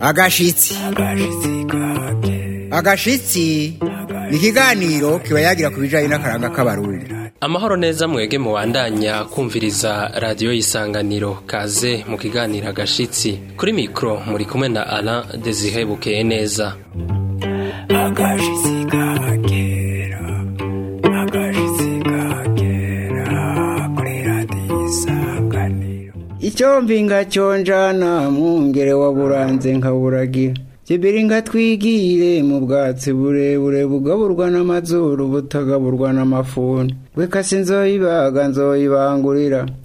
agashitsi agashitsi ni ikiganiro kiba yagira ku bijyanye n'akaranga k'abarundi amahoro neza mwege mubandanya kumviriza radiyo y'isanganiro kaze mu kiganiro agashitsi kuri mikoro muri kumwe na ara dezihe neza agashitsi icyombi ngacyonjana mwungere waburanze nkaburagira kibiri ngatwigire mu bwatsi burebure bugaburwa n'amazuru butagaburwa n'amafuni wekasi nzoyibaga nzoyibangurira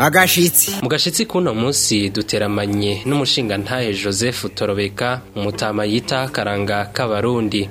agashitsi mu kuno munsi duteramanye n'umushinga ntaye Joseph Torobeka umutama yita karanga k'abarundi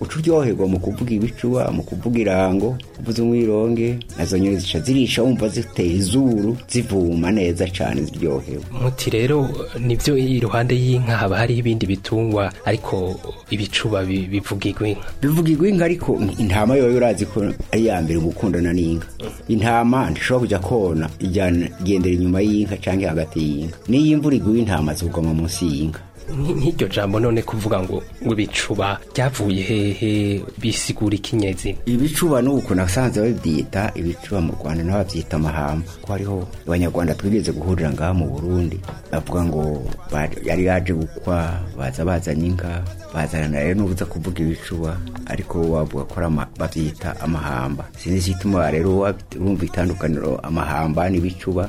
uca uryoherwa mu kuvuga ibicuba mu kuvuga irango kuvuza umwironge nazo nyine zica zirisha wumva ziteye izuru zivuma neza cyane ziryohewe muti rero nibyo iruhande y'inka haba hariho ibindi bitungwa ariko ibicuba bivugirwa inka bivugirwa inka ariko intama yoyo urazi ko ari iya mbere gukundana n'inka intama ntishobora kujya kona igendera inyuma y'inka cyangwa hagati y'inka n'iyo imvura iguye intama ziguma munsi y'inka nk'iryo jambo none kuvuga ngo ngo bicuba byavuye hehe bisigura ikinyezi ibicuba n'ubu ukuntu asanzwe babyita ibicuba mu rwanda nabo babyita amahamba ko hariho abanyarwanda twigeze guhurira ngaha mu burundi bavuga ngo yari yaje gukwa baza bazana inka bazana rero n'ubuza kuvuga ibicuba ariko wavuga ko babyita amahamba sinzi igituma rero wumva itandukaniro amahamba n'ibicuba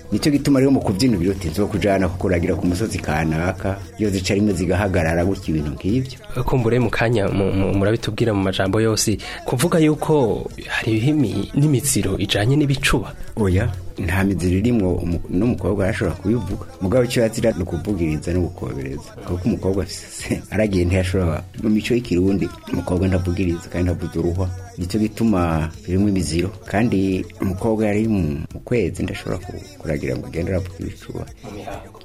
nicyo gituma rero mu kubyina birutinze wo kujyana kuragira ku musozi kanaka iyo zica rimwe zigahagarara gutya ibintu nk'ibyo kumbure mu kanya murabitubwira mu majambo yose kuvuga yuko hari ibihimi n'imitsiro ijyanye n'ibicuba oya nta miziro n'umukobwa arashobora kubivuga mugabo icyo yatsira ni ukuvugiriza no gukobereza kuko umukobwa aragiye ntiyashobora mu mico y'ikirundi umukobwa ndavugiriza kandi ndavuza uruhwa nicyo gituma birimo imiziro kandi umukobwa yari mu kwezi ndashobora kuragira ngo ugende uravuga ibicuba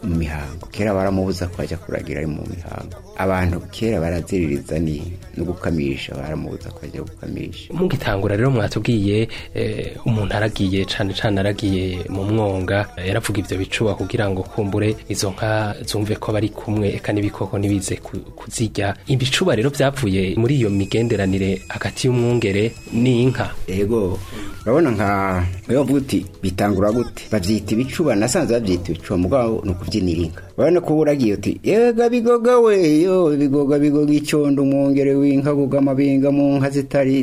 mu mihango kera baramubuza ko ajya kuragira ari mu mihango abantu kera baraziririza ni no gukamisha baramubuza ko ajya gukamisha mugitangura rero mwatubwiye eh, umuntu aragiye cyane cyane aragiye yavuye mu mwonga yaravuga ibyo bicuba kugira ngo kumbure izo nka zumve ko bari kumwe eka n'ibikoko ntibize kuzirya ibicuba rero byavuye muri iyo migenderanire hagati y'umwungere n'inka ego urabona nka niyo mvuga uti bitangura gute babyita ibicuba nasanze babyita ibicuba mugabo ni ukubyinira inka urabona ko uragiye uti yega bigoga we yo bigoga bigoga icyondo umwongere w'inka buga amabinga mu nka zitari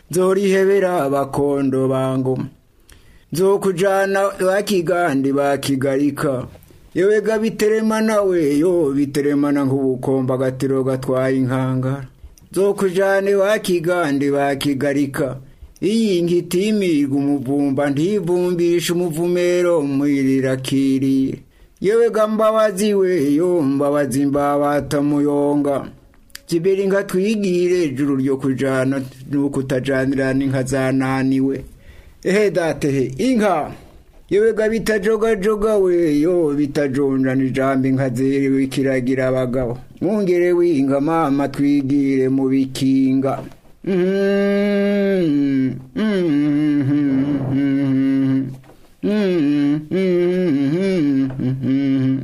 zorihebera abakondo bangoma nzokujana bakigandi bakigarika yewega biteremana weyo biteremana nk'ubukomba agatiro gatwaye inkangara nzokujane bakigandi bakigarika iyi ngitimirwa umuvumba ntivumbisha umuvumero mwirirakirire yewega mbabazi weyo mbabazi mbabata muyonga kiberi nka twigire ejuru ryo kujana n’ukutajanira inka zananiwe ehe datehe inka yowega bitajogajoga we yo bitajonjana ijambo inka zerewe ikiragira abagabo mwongere winga mama twigire mu bikinga Mm-hmm. Mm-hmm. Mm-hmm. Mm-hmm.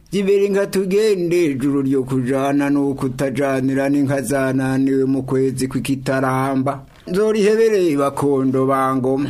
kibera inka tugende ijuru ryo kujana nuko utajanira n'inka zananiwe mu kwezi kw'ikitaramba nzorihebereye bakondo bangoma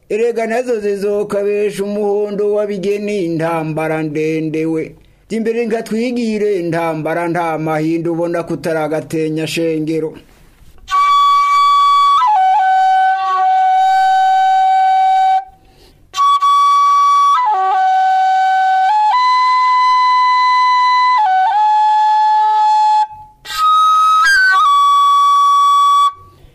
erega nazo zizokabesha umuhondo w'abigeni intambara ndendewe imbere ngatwigire intambara nta mahindu ubona kutaragatenya shengero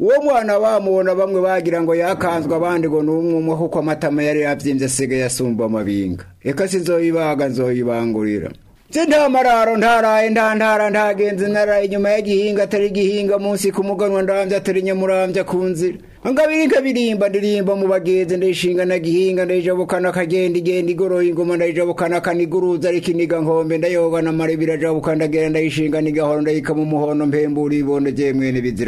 uwo mwana bamubona bamwe bagira ngo yakanzwe abandi ngo n'umwumwe kuko amatama yari yabyimbye asigaye asumba amabinga reka sinzoyibaga nzoyibangurira nta ntamararo ntaraye ntara ntagenze naraye inyuma y'igihinga atari igihinga munsi ku muganwa ndarambya atari nyamurambya ku nzira ngabiri nkabirimba ndirimba mu bagenzi ndayishinga na gihinga ndayijabukana kagenda igenda igoroye ingoma ndayijabukana kaniguruza ariko iniga nkombe ndayoga na mare birajabukana ndagera ndayishinga nigahoro ndayikama umuhondo mpembura ibondo mwene bizira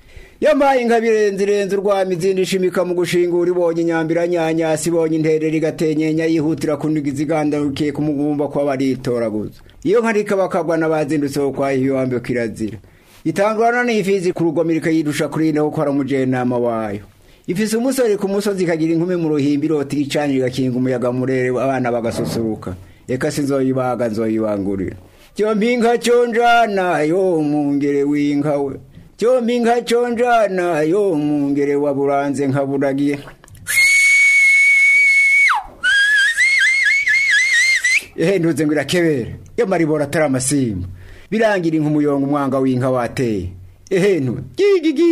yambaye inka irenze urwami izindi ishimika mu gushingura ibonye inyambiranyanyasi ibonye interera igatenyenya yihutira kuniga izigandarukiye ku mugumba kuba baritoraguza iyo nka rika bakagwa n'abazindutseho kwa iyo wambe kirazira itangurana n'ifizi ku rugomirika yirusha kuri ino kuko ari umujenama wayo ifise umusore ku musozi ikagira inkumi mu ruhimbi irota icanira igakinga umuyaga murere abana bagasusuruka reka sinzoyibaga nzoyibangurira cyo mpinga cyo njana yo mungere w'inka we cyombi nkaconjana yo mungere waburanze nkaburagiye ihendutse ngo irakebera y'amaribora atari amasimba birangira nk'umuyonga umwanga w'inka wateye ehentu gigi gigi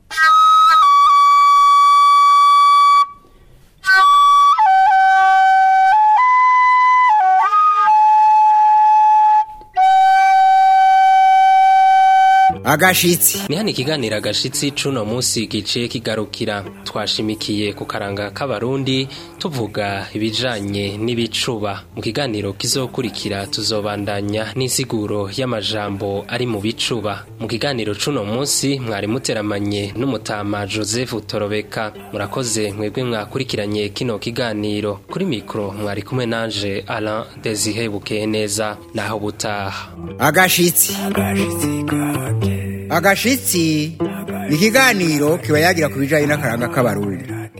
agashitsi ni hano ikiganiro agashitsi cuno munsi gice kigarukira twashimikiye kukaranga karanga k'abarundi tuvuga ibijanye n'ibicuba mu kiganiro kizokurikira tuzobandanya n'insiguro y'amajambo ari mu bicuba mu kiganiro cuno munsi mwari muteramanye n'umutama Joseph Torobeka murakoze mwebwe mwakurikiranye kino kiganiro kuri mikro mwari kumwe nanje Alain Desire neza naho butaha agashitsi agashitsi kake agashyitsi ni ikiganiro kiba yagira ku bijyanye n'akaranga k'abarundi